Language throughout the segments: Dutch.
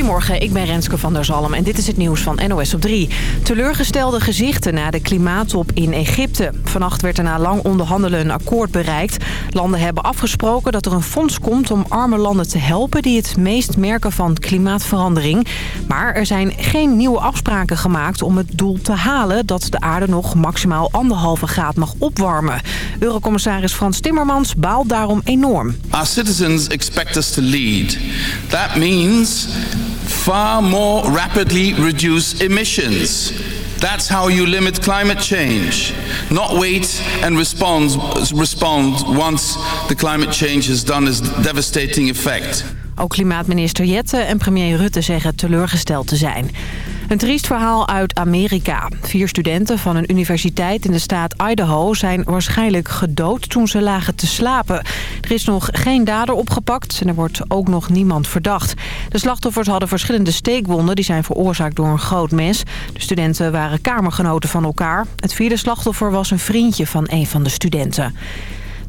Goedemorgen, ik ben Renske van der Zalm en dit is het nieuws van NOS op 3. Teleurgestelde gezichten na de klimaattop in Egypte. Vannacht werd er na lang onderhandelen een akkoord bereikt. Landen hebben afgesproken dat er een fonds komt om arme landen te helpen... die het meest merken van klimaatverandering. Maar er zijn geen nieuwe afspraken gemaakt om het doel te halen... dat de aarde nog maximaal anderhalve graad mag opwarmen. Eurocommissaris Frans Timmermans baalt daarom enorm. Our citizens expect us to lead. That means far more rapidly reduce emissions. That's how you limit climate change. Not wait and respond, respond once the climate change has done its devastating effect. Ook klimaatminister Jette en premier Rutte zeggen teleurgesteld te zijn. Een triest verhaal uit Amerika. Vier studenten van een universiteit in de staat Idaho zijn waarschijnlijk gedood toen ze lagen te slapen. Er is nog geen dader opgepakt en er wordt ook nog niemand verdacht. De slachtoffers hadden verschillende steekwonden die zijn veroorzaakt door een groot mes. De studenten waren kamergenoten van elkaar. Het vierde slachtoffer was een vriendje van een van de studenten.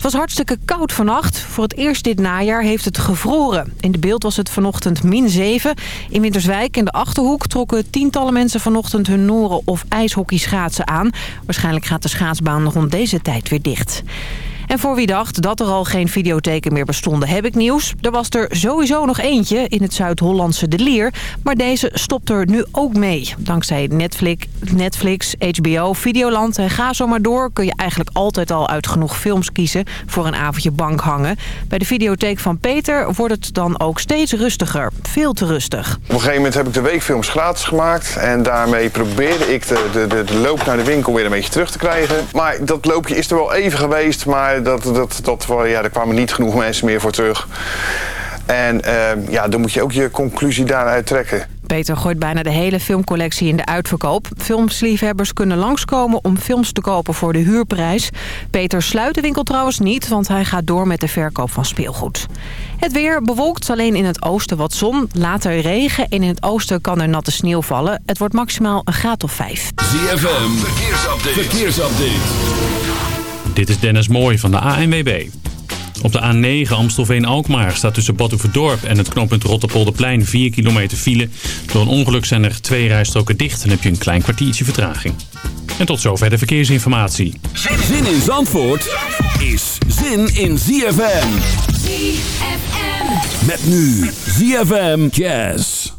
Het was hartstikke koud vannacht. Voor het eerst dit najaar heeft het gevroren. In de beeld was het vanochtend min 7. In Winterswijk in de Achterhoek trokken tientallen mensen vanochtend hun noren of ijshockeyschaatsen aan. Waarschijnlijk gaat de schaatsbaan rond deze tijd weer dicht. En voor wie dacht dat er al geen videotheken meer bestonden, heb ik nieuws. Er was er sowieso nog eentje in het Zuid-Hollandse De Lier. Maar deze stopt er nu ook mee. Dankzij Netflix, Netflix, HBO, Videoland en ga zo maar door... kun je eigenlijk altijd al uit genoeg films kiezen voor een avondje bank hangen. Bij de videotheek van Peter wordt het dan ook steeds rustiger. Veel te rustig. Op een gegeven moment heb ik de weekfilms gratis gemaakt. En daarmee probeerde ik de, de, de, de loop naar de winkel weer een beetje terug te krijgen. Maar dat loopje is er wel even geweest, maar dat, dat, dat, ja, er kwamen niet genoeg mensen meer voor terug. En uh, ja, dan moet je ook je conclusie daaruit trekken. Peter gooit bijna de hele filmcollectie in de uitverkoop. Filmsliefhebbers kunnen langskomen om films te kopen voor de huurprijs. Peter sluit de winkel trouwens niet, want hij gaat door met de verkoop van speelgoed. Het weer bewolkt, alleen in het oosten wat zon, later regen... en in het oosten kan er natte sneeuw vallen. Het wordt maximaal een graad of vijf. ZFM, verkeersupdate. verkeersupdate. Dit is Dennis Mooij van de ANWB. Op de A9 Amstelveen-Alkmaar staat tussen Badhoevedorp en het knooppunt Rotterpolderplein 4 kilometer file. Door een ongeluk zijn er twee rijstroken dicht en heb je een klein kwartiertje vertraging. En tot zover de verkeersinformatie. Zin in Zandvoort is zin in ZFM. ZFM. Met nu ZFM Jazz.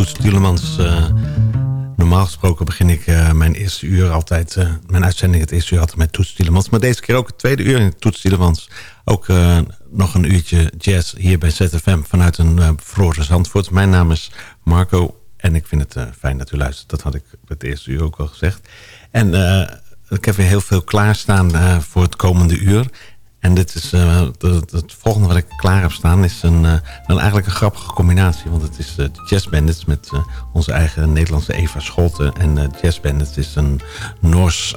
Toets Tielemans. Uh, normaal gesproken begin ik uh, mijn eerste uur altijd... Uh, mijn uitzending het eerste uur altijd met Toets Tielemans. Maar deze keer ook het tweede uur in Toets Tielemans. Ook nog een uurtje jazz hier bij ZFM vanuit een uh, Zandvoort. Mijn naam is Marco en ik vind het fijn dat u luistert. Dat had ik het eerste uur ook al gezegd. En ik heb weer heel veel klaarstaan voor het komende uur. En dit is uh, het volgende wat ik klaar heb staan is een, een eigenlijk een grappige combinatie. Want het is uh, de Jazz Bandits met onze eigen Nederlandse Eva Scholten. En Jazz Bandits is een Noors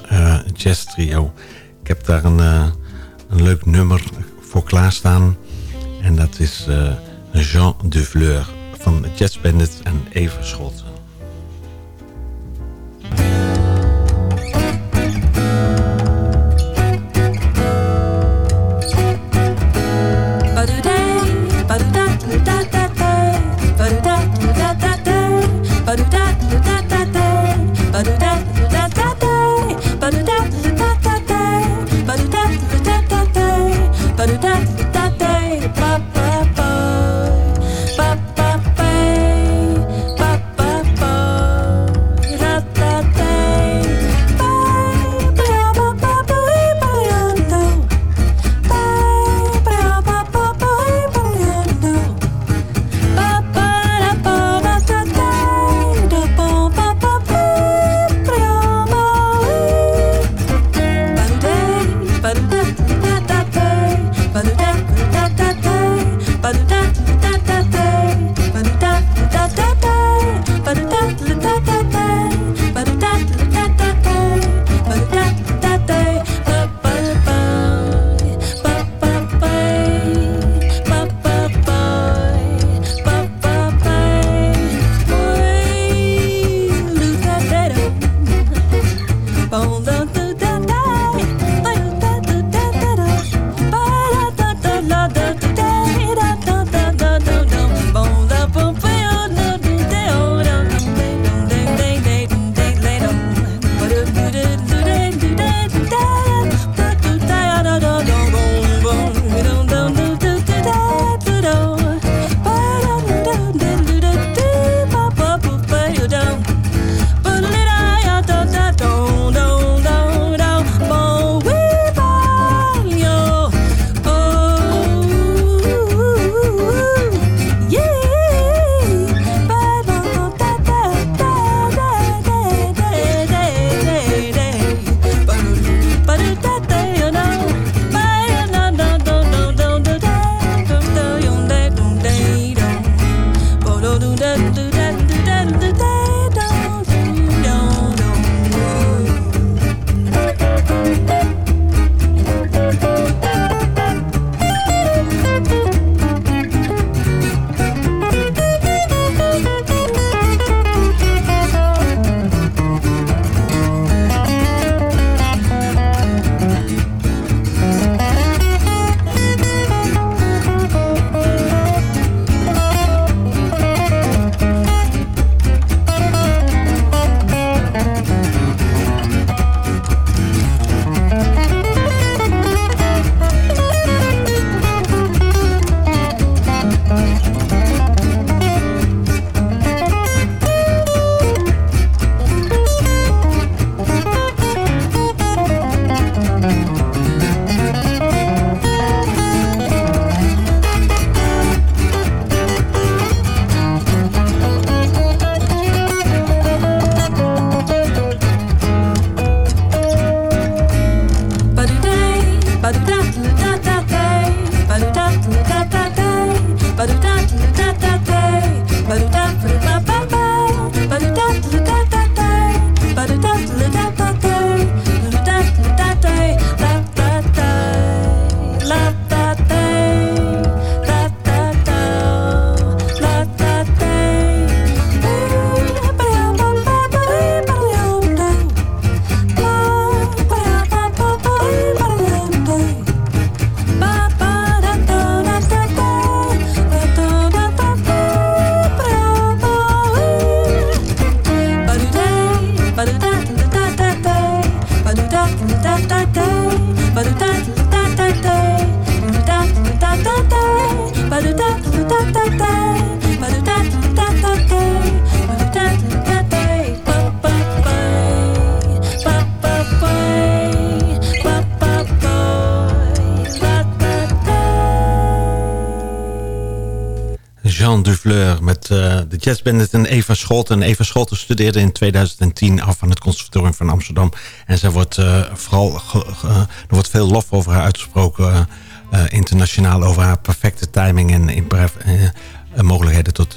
jazz trio. Ik heb daar een, een leuk nummer voor klaarstaan. En dat is Jean de Fleur van Jazz Bandits en Eva Scholten. De jazzband en Eva Scholten. En Eva Scholten studeerde in 2010 af aan het Conservatorium van Amsterdam. En zij wordt vooral, er wordt veel lof over haar uitgesproken... internationaal over haar perfecte timing en mogelijkheden tot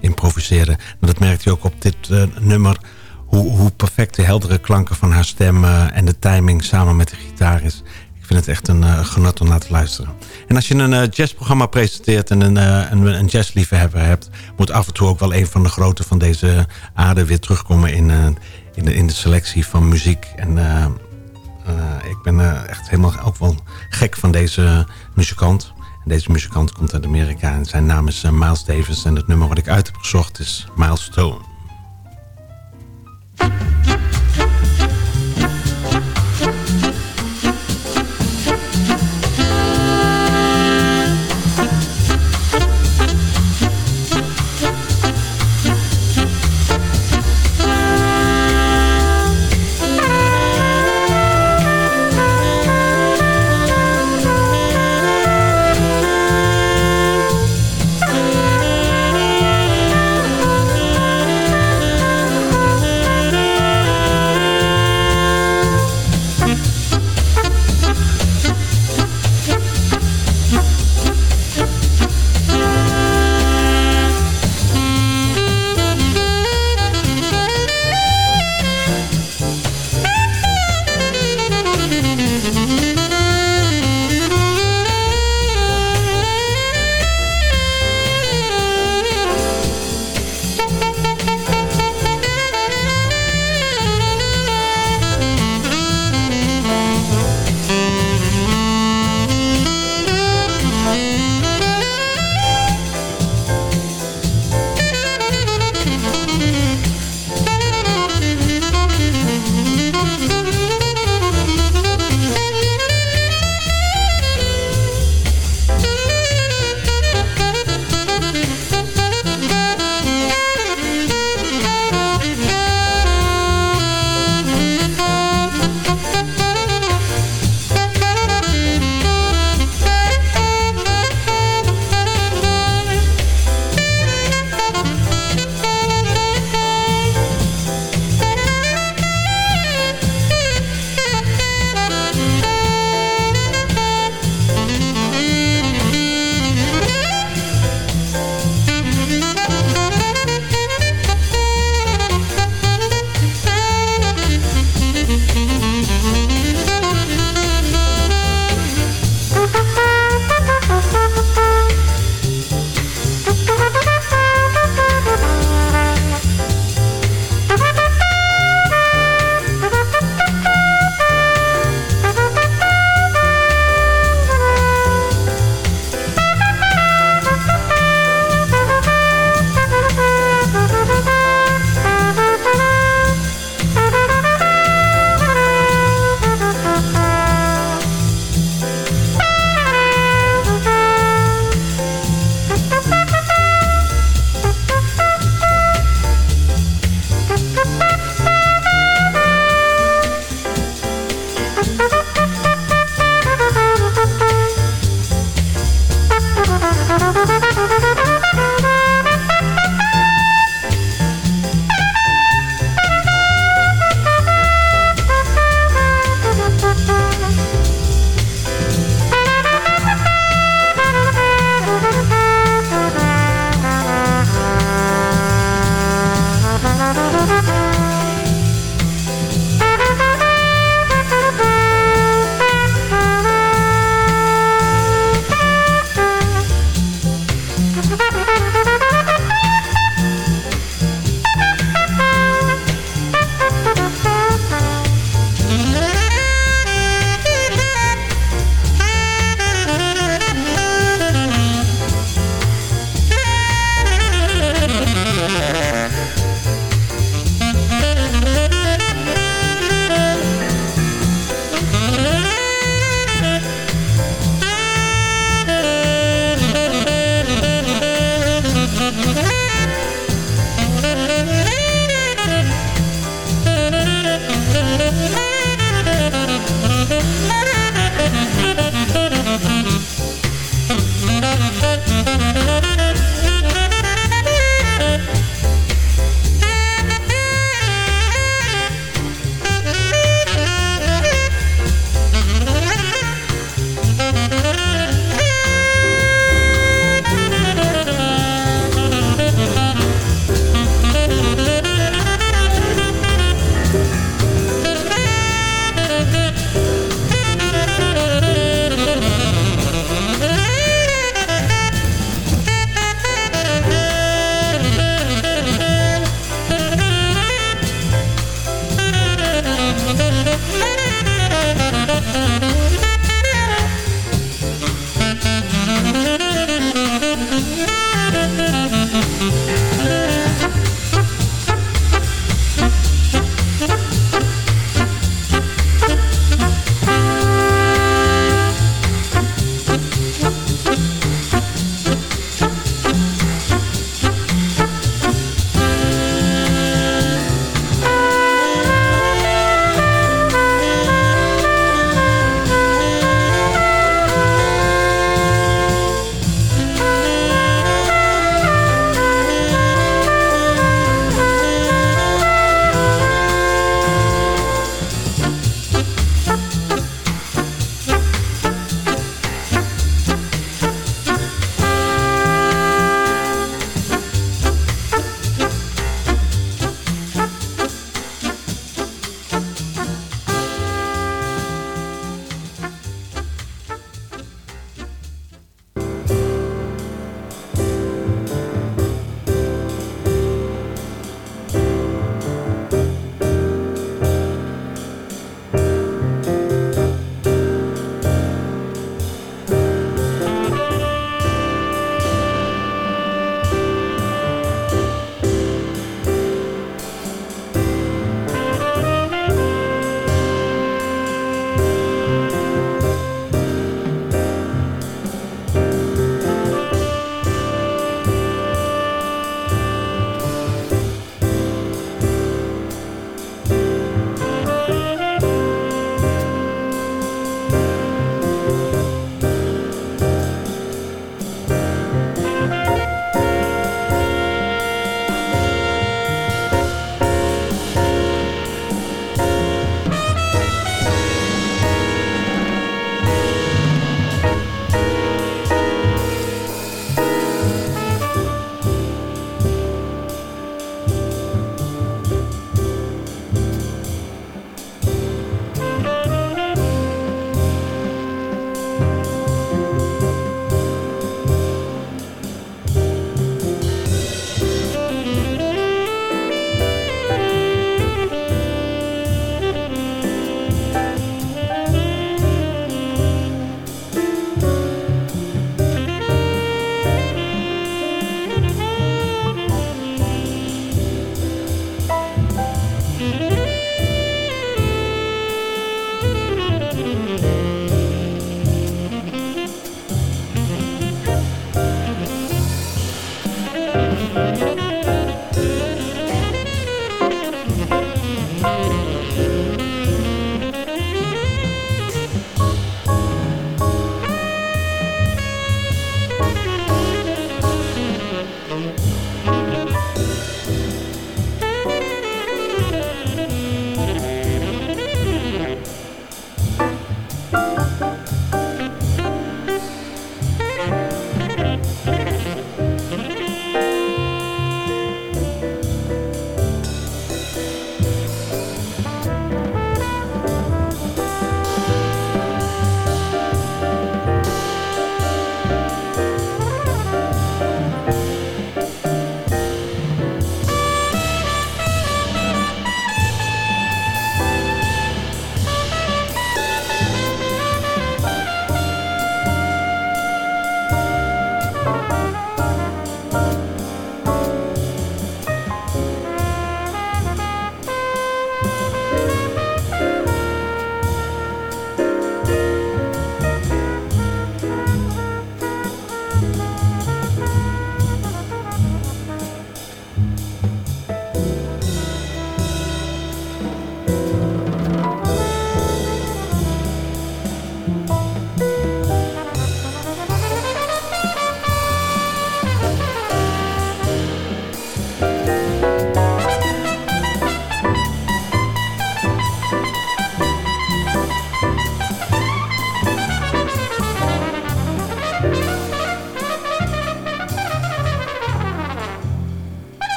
improviseren. En dat merkt je ook op dit nummer hoe, hoe perfect de heldere klanken van haar stem en de timing samen met de gitaar is. Ik vind het echt een uh, genot om naar te luisteren. En als je een uh, jazzprogramma presenteert en een, uh, een, een jazzliefhebber hebt... moet af en toe ook wel een van de grote van deze aarde weer terugkomen in, in, de, in de selectie van muziek. En ik ben echt helemaal ook wel gek van deze muzikant. Deze muzikant komt uit Amerika en zijn naam is Miles Davis. En het nummer wat ik uit heb gezocht is Milestone.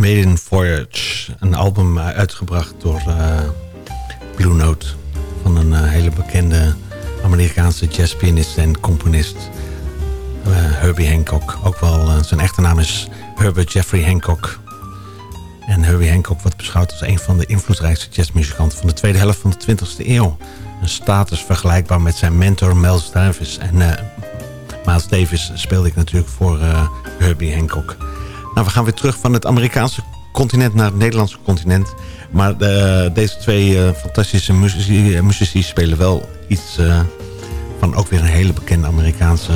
Maiden Voyage. Een album uitgebracht door Blue Note. Van een hele bekende Amerikaanse jazzpianist en componist. Herbie Hancock. Ook wel, zijn echte naam is Herbert Jeffrey Hancock. En Herbie Hancock wordt beschouwd als een van de invloedrijkste jazzmuzikanten van de tweede helft van de 20e eeuw. Een status vergelijkbaar met zijn mentor Miles Davis. En uh, Miles Davis speelde ik natuurlijk voor uh, Herbie Hancock. Nou, we gaan weer terug van het Amerikaanse continent naar het Nederlandse continent. Maar uh, deze twee fantastische muzici, muzici, spelen wel iets van ook weer een hele bekende Amerikaanse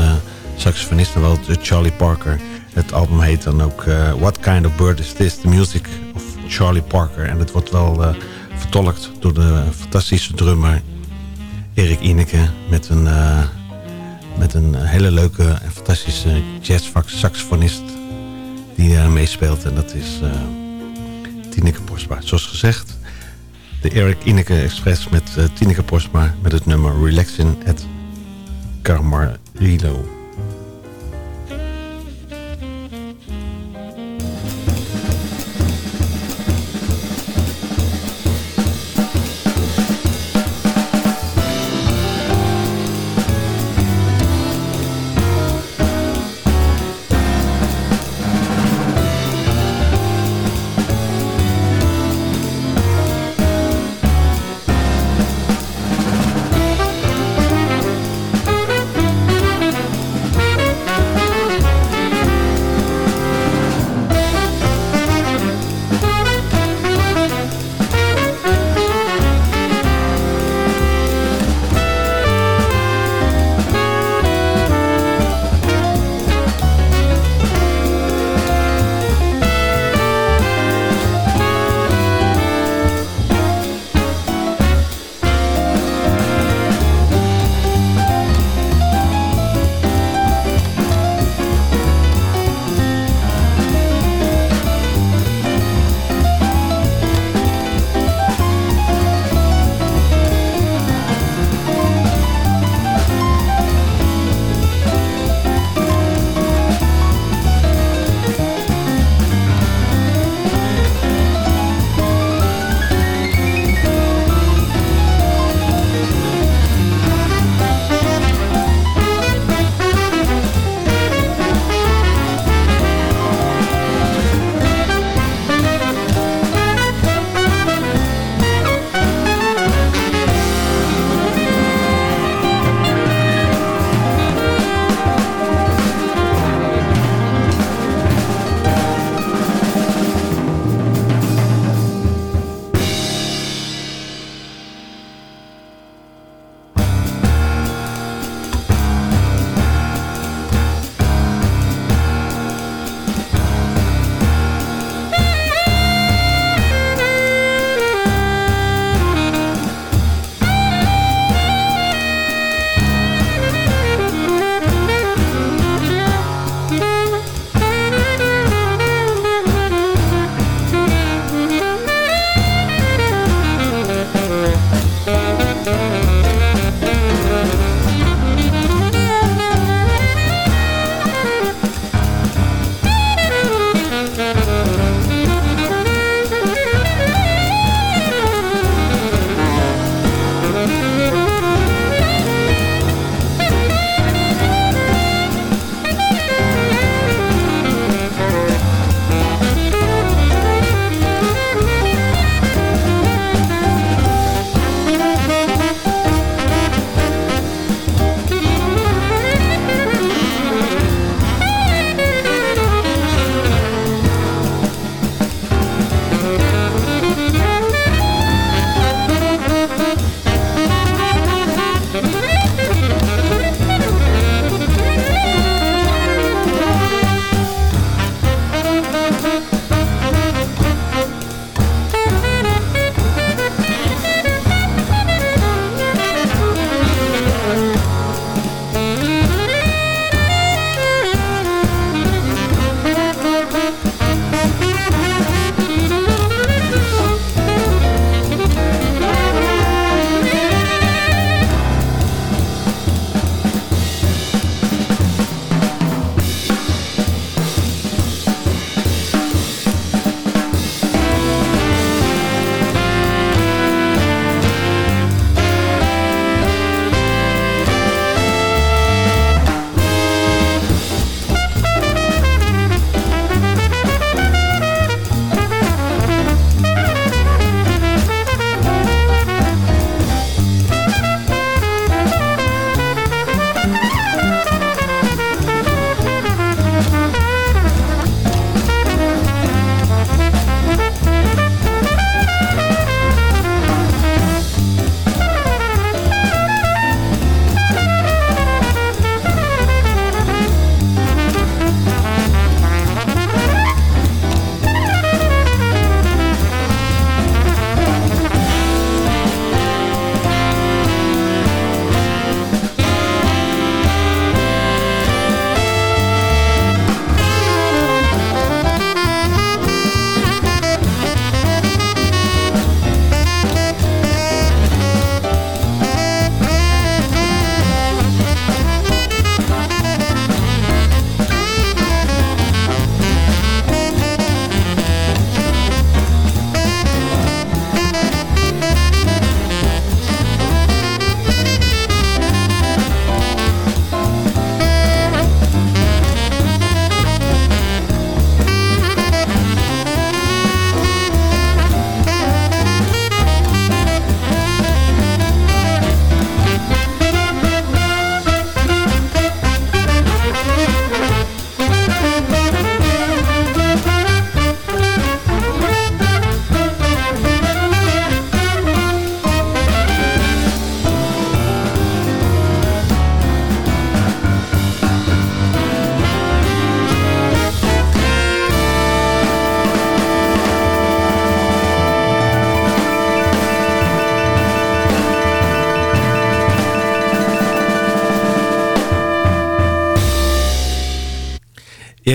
saxofonist. Wel Charlie Parker. Het album heet dan ook What Kind of Bird Is This? The Music of Charlie Parker. En het wordt wel vertolkt door de fantastische drummer Erik Ineke met een, met een hele leuke en fantastische jazz-saxofonist die uh, meespeelt. En dat is uh, Tineke Postma. Zoals gezegd, de Erik Ineke Express met uh, Tineke Postma met het nummer Relaxing at Carmarilo.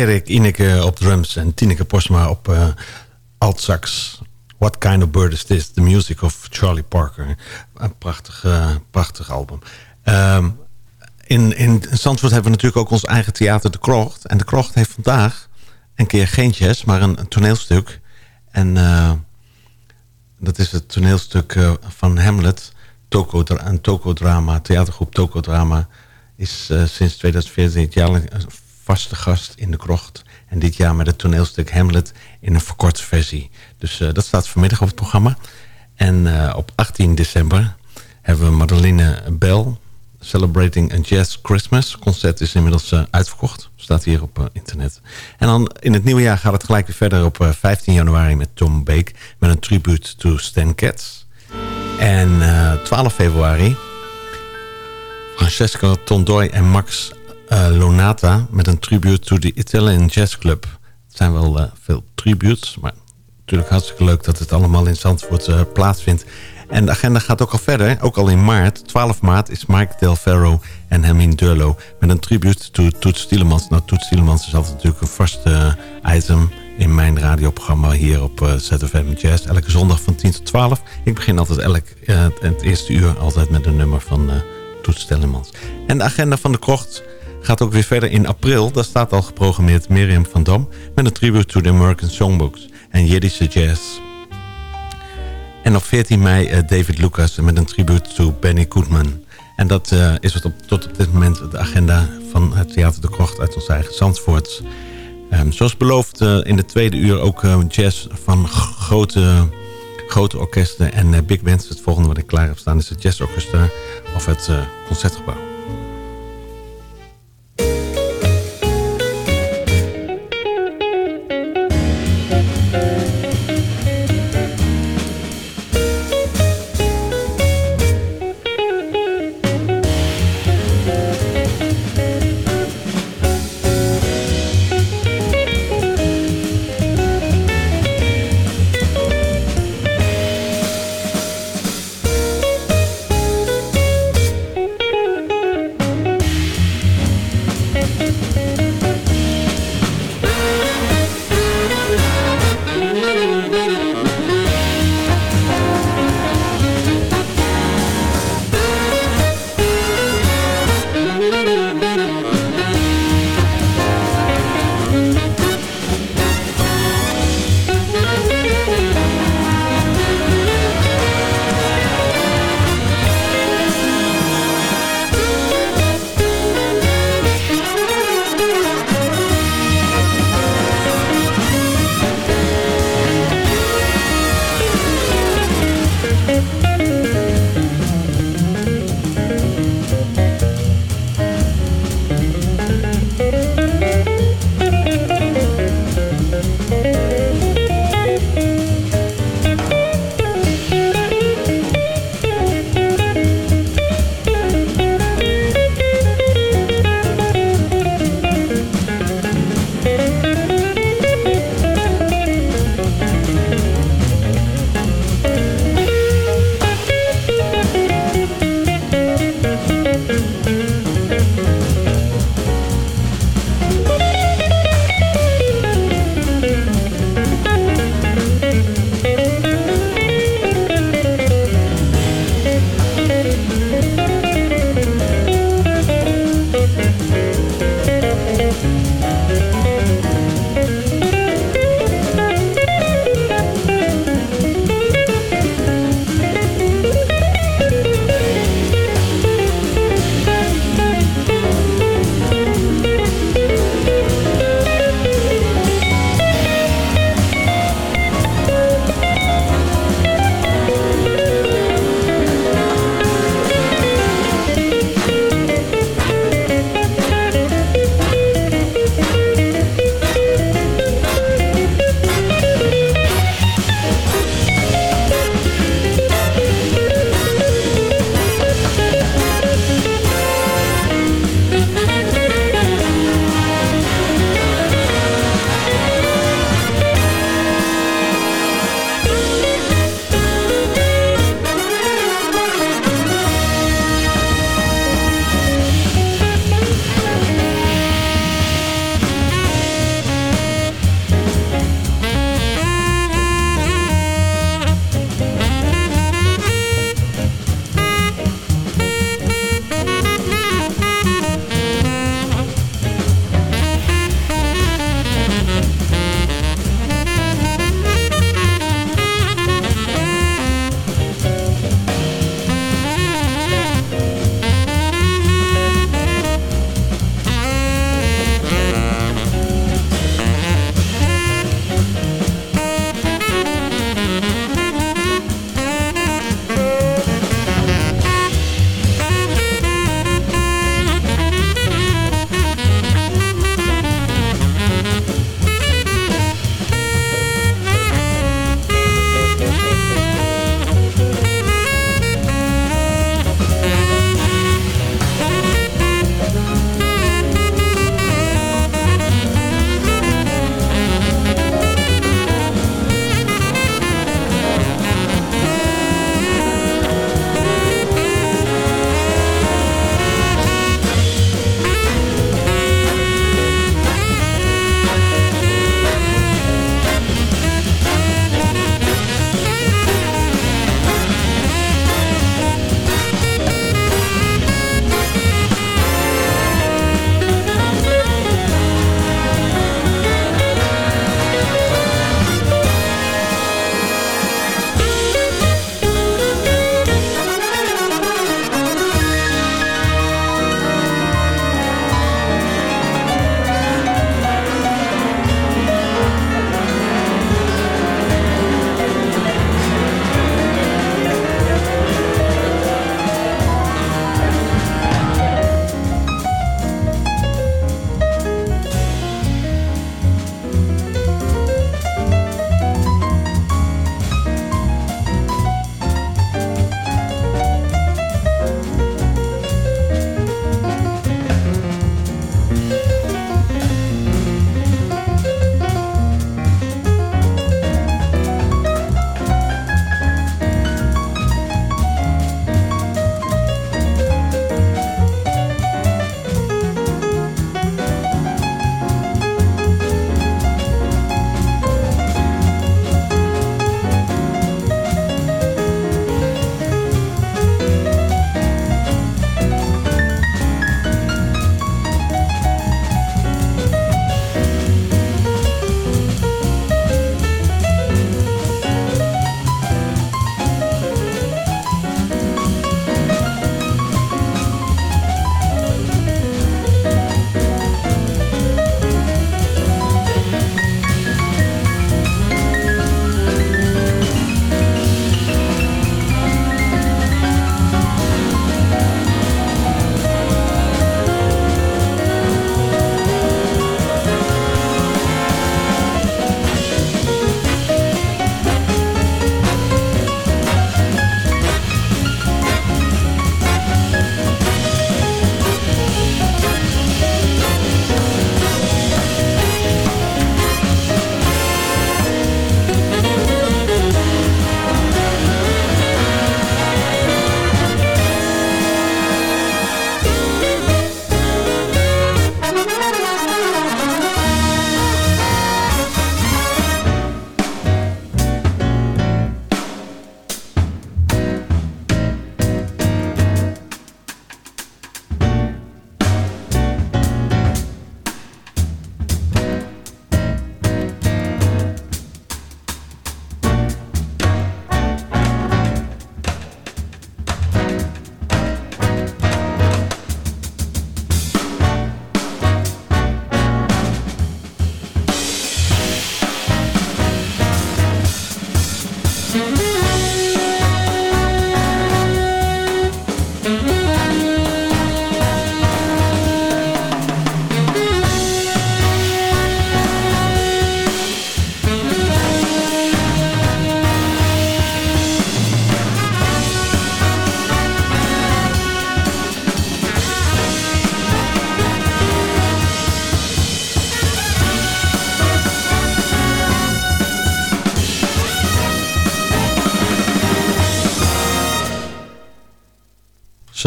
Erik Ineke op drums en Tineke Posma op uh, altsax. What Kind of Bird Is This? The Music of Charlie Parker. Een prachtig, uh, prachtig album. Um, in, in Zandvoort hebben we natuurlijk ook ons eigen theater De Krocht. En De Krocht heeft vandaag een keer geen jazz, maar een, toneelstuk. En uh, dat is het toneelstuk van Hamlet. Toko, een tokodrama, theatergroep Tokodrama... is sinds 2014 het jaar een vaste gast in De Krocht. En dit jaar met het toneelstuk Hamlet in een verkorte versie. Dus dat staat vanmiddag op het programma. En op 18 december hebben we Madeline Bell Celebrating a Jazz Christmas. Concert is inmiddels uh, uitverkocht. Staat hier op internet. En dan in het nieuwe jaar gaat het gelijk weer verder op uh, eh, 15 januari met Tom Bake. Met een tribute to Stan Katz. En 12 februari Francesco Tondoy en Max Lonata met een tribute to the Italian Jazz Club. Het zijn wel veel tributes, maar natuurlijk hartstikke leuk dat het allemaal in Zandvoort plaatsvindt. En de agenda gaat ook al verder. Ook al in maart, 12 maart, is Mike Del Ferro en Hermine Durlo... met een tribute to Toets Tielemans. Nou, Toets Tielemans is altijd natuurlijk een vast uh, item... in mijn radioprogramma hier op uh, ZFM Jazz. Elke zondag van 10 tot 12. Ik begin altijd elk, uh, het eerste uur altijd met een nummer van Toets Tielemans. En de agenda van de krocht gaat ook weer verder in april. Daar staat al geprogrammeerd Miriam van Dam... met een tribute to the American Songbooks en Jiddische Jazz... En op 14 mei uh, David Lucas met een tribute to Benny Goodman. En dat uh, is het op, tot op dit moment de agenda van het Theater de Krocht uit ons eigen Zandvoort. Um, zoals beloofd uh, in de tweede uur ook jazz van grote, grote orkesten en big bands. Het volgende wat ik klaar heb staan is het jazzorkester of het concertgebouw.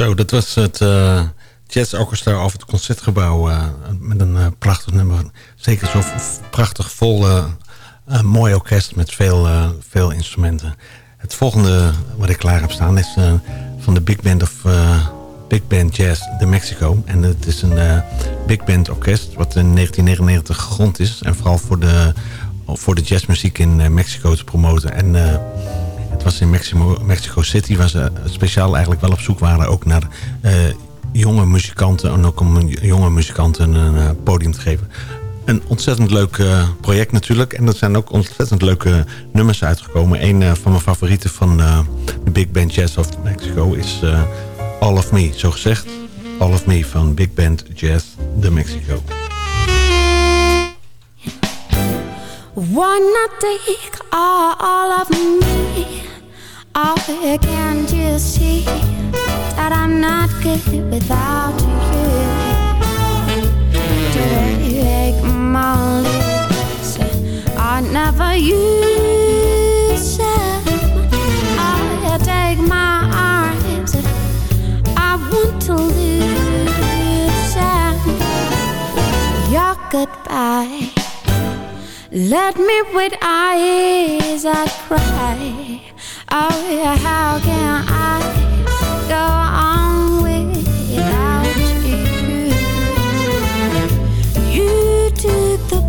Zo, dat was het uh, Jazz Orchestra over het Concertgebouw. Uh, met een uh, prachtig nummer. Zeker zo prachtig vol mooi orkest met veel, veel instrumenten. Het volgende wat ik klaar heb staan is van de Big Band of Big Band Jazz de Mexico. En het is een big band orkest wat in 1999 gegrond is. En vooral voor de, voor de jazzmuziek in Mexico te promoten. En was in Mexico, Mexico City, waar ze speciaal eigenlijk wel op zoek waren... ook naar uh, jonge muzikanten en ook om jonge muzikanten een uh, podium te geven. Een ontzettend leuk uh, project natuurlijk. En er zijn ook ontzettend leuke nummers uitgekomen. Een van mijn favorieten van de Big Band Jazz of Mexico is All of Me. Zo gezegd, All of Me van Big Band Jazz de Mexico. Take all of me? Oh, can't you see that I'm not good without you? Take my lips, I never use them. I take my arms, I want to lose them. Your goodbye. Let me with eyes that cry took the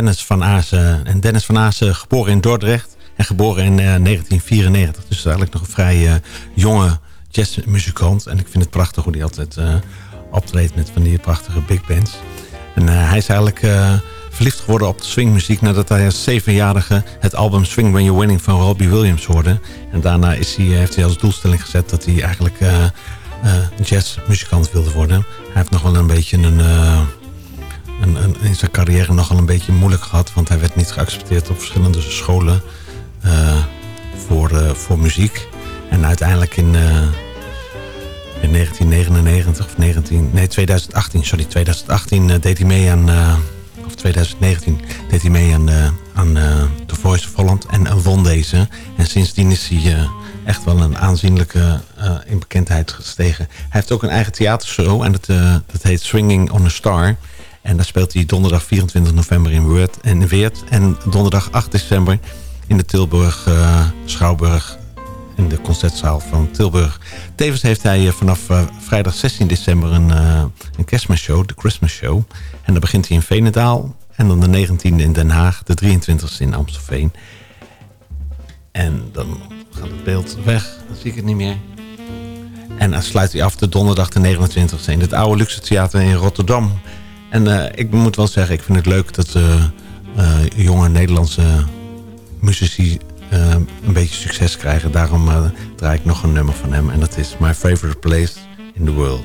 Dennis van Azen. En Dennis van Azen, geboren in Dordrecht en geboren in eh, 1994. Dus eigenlijk nog een vrij eh, jonge jazzmuzikant. En ik vind het prachtig hoe hij altijd eh, optreedt met van die prachtige big bands. En hij is eigenlijk verliefd geworden op de swingmuziek... nadat hij als zevenjarige het album Swing When You're Winning van Robbie Williams hoorde. En daarna is hij, heeft hij als doelstelling gezet dat hij eigenlijk jazzmuzikant wilde worden. Hij heeft nog wel een beetje een... En, in zijn carrière nogal een beetje moeilijk gehad. Want hij werd niet geaccepteerd op verschillende scholen eh, voor, eh, voor muziek. En uiteindelijk in, eh, in 1999 of 19, nee, 2018, sorry, 2018 deed hij mee aan, of 2019 deed hij mee aan, aan The Voice of Holland en won deze. En sindsdien is hij echt wel een aanzienlijke uh, in bekendheid gestegen. Hij heeft ook een eigen theatershow en dat heet Swinging on a Star. En daar speelt hij donderdag 24 november in Weert. En, Weert. en donderdag 8 december in de Tilburg, eh, Schouwburg in de concertzaal van Tilburg. Tevens heeft hij eh, vanaf eh, vrijdag 16 december een, uh, een de Christmas Show. En dan begint hij in Venendaal. En dan de 19e in Den Haag, de 23e in Amstelveen. En dan gaat het beeld weg, dan zie ik het niet meer. En dan sluit hij af de donderdag de 29e in het Oude Luxe Theater in Rotterdam. En uh, ik moet wel zeggen, ik vind het leuk dat uh, uh, jonge Nederlandse muzici een beetje succes krijgen. Daarom draai ik nog een nummer van hem. En dat is My Favorite Place in the World.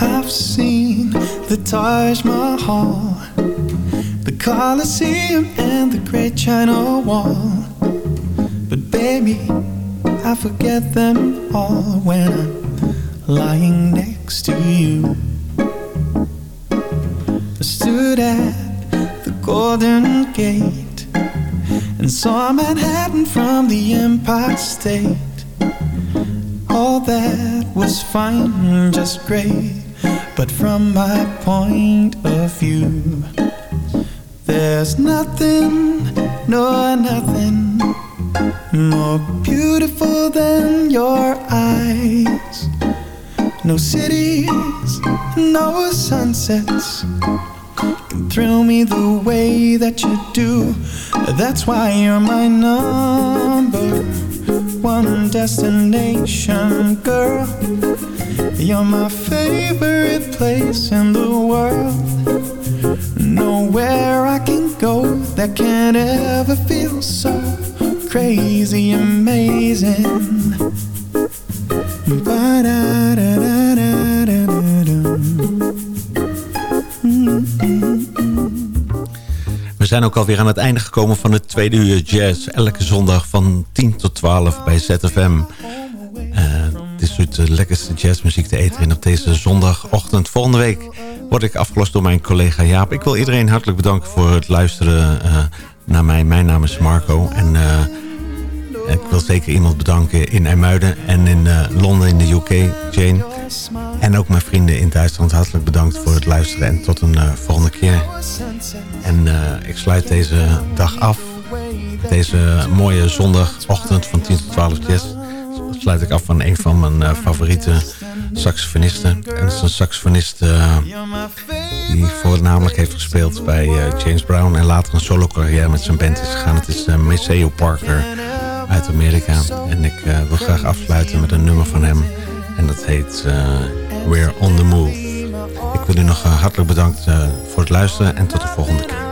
I've seen the Taj Mahal, the Colosseum, and the Great China Wall. But baby, I forget them all when I'm lying next to you. I stood at the Golden Gate and saw Manhattan from the Empire State. All that was fine, just great. But from my point of view, there's nothing, no, nothing more beautiful than your eyes. No cities, no sunsets can thrill me the way that you do. That's why you're my number one destination, girl. You're my favorite place in the world. Nowhere I can go that can ever feel so crazy amazing. We zijn ook alweer aan het einde gekomen van het tweede uur jazz. Elke zondag van 10 tot 12 bij ZFM. Is de lekkerste jazzmuziek te eten in op deze zondagochtend. Volgende week word ik afgelost door mijn collega Jaap. Ik wil iedereen hartelijk bedanken voor het luisteren uh, naar mij. Mijn naam is Marco en... Uh, ik wil zeker iemand bedanken in IJmuiden en in uh, Londen in de UK, Jane. En ook mijn vrienden in Duitsland hartelijk bedankt voor het luisteren en tot een volgende keer. En ik sluit deze dag af. Deze mooie zondagochtend van 10 tot 12 jazz sluit ik af van een van mijn favoriete saxofonisten. En dat is een saxofonist die voornamelijk heeft gespeeld bij James Brown... en later een solo carrière met zijn band is gegaan. Het is Maceo Parker uit Amerika. En ik wil graag afsluiten met een nummer van hem. En dat heet We're on the Move. Ik wil u nog hartelijk bedankt voor het luisteren en tot de volgende keer.